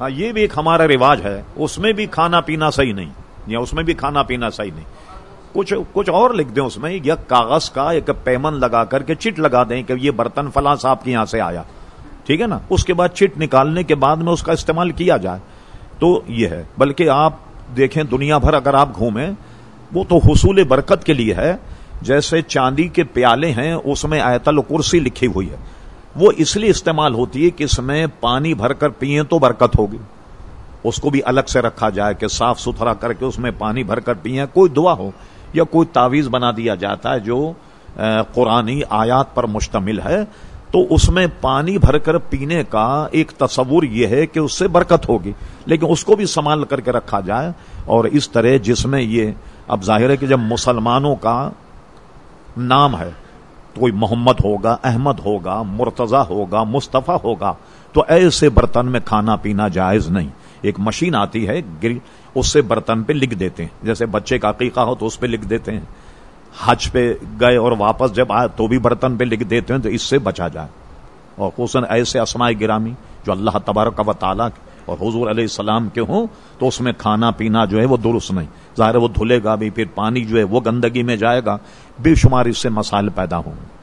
ہاں یہ بھی ایک ہمارا رواج ہے۔ اس میں بھی کھانا پینا صحیح نہیں، یا اس میں بھی کھانا پینا صحیح نہیں۔ کچھ کچھ اور لکھ دیں اس میں، یا کاغذ کا ایک پیمن لگا کر کے چٹ لگا دیں کہ یہ برتن فلاں صاحب کے یہاں سے آیا۔ ٹھیک ہے نا؟ اس کے بعد چٹ نکالنے کے بعد میں اس کا استعمال کیا جائے۔ تو یہ ہے، بلکہ آپ دیکھیں دنیا بھر اگر آپ گھومیں، وہ تو حصول برکت کے لیے ہے۔ جیسے چاندی کے پیالے ہیں، اس میں آیت الکرسی لکھی ہوئی ہے۔ وہ اس لیے استعمال ہوتی ہے کہ اس میں پانی بھر کر پیئیں تو برکت ہوگی۔ اس کو بھی الگ سے رکھا جائے کہ صاف ستھرا کر کے اس میں پانی بھر کر پیئیں۔ کوئی دعا ہو یا کوئی تعویذ بنا دیا جاتا ہے جو قرآنی آیات پر مشتمل ہے، تو اس میں پانی بھر کر پینے کا ایک تصور یہ ہے کہ اس سے برکت ہوگی۔ لیکن اس کو بھی سنبھال کر کے رکھا جائے اور اس طرح جس میں یہ، اب ظاہر ہے کہ جب مسلمانوں کا نام ہے کوئی محمد ہوگا، احمد ہوگا، مرتضی ہوگا، مصطفیٰ ہوگا، تو ایسے برتن میں کھانا پینا جائز نہیں۔ ایک مشین آتی ہے اس سے برتن پہ لکھ دیتے ہیں۔ جیسے بچے کا عقیقہ ہو تو اس پہ لکھ دیتے ہیں۔ حج پہ گئے اور واپس جب آئے تو بھی برتن پہ لکھ دیتے ہیں تو اس سے بچا جائے۔ اور خصوصاً ایسے اسماء گرامی جو اللہ تبارک و تعالیٰ اور حضور علیہ السلام کے ہوں تو اس میں کھانا پینا جو ہے وہ درست نہیں۔ ظاہر وہ دھلے گا بھی، پھر پانی جو ہے وہ گندگی میں جائے گا۔ بے شمار اس سے مسائل پیدا ہوں۔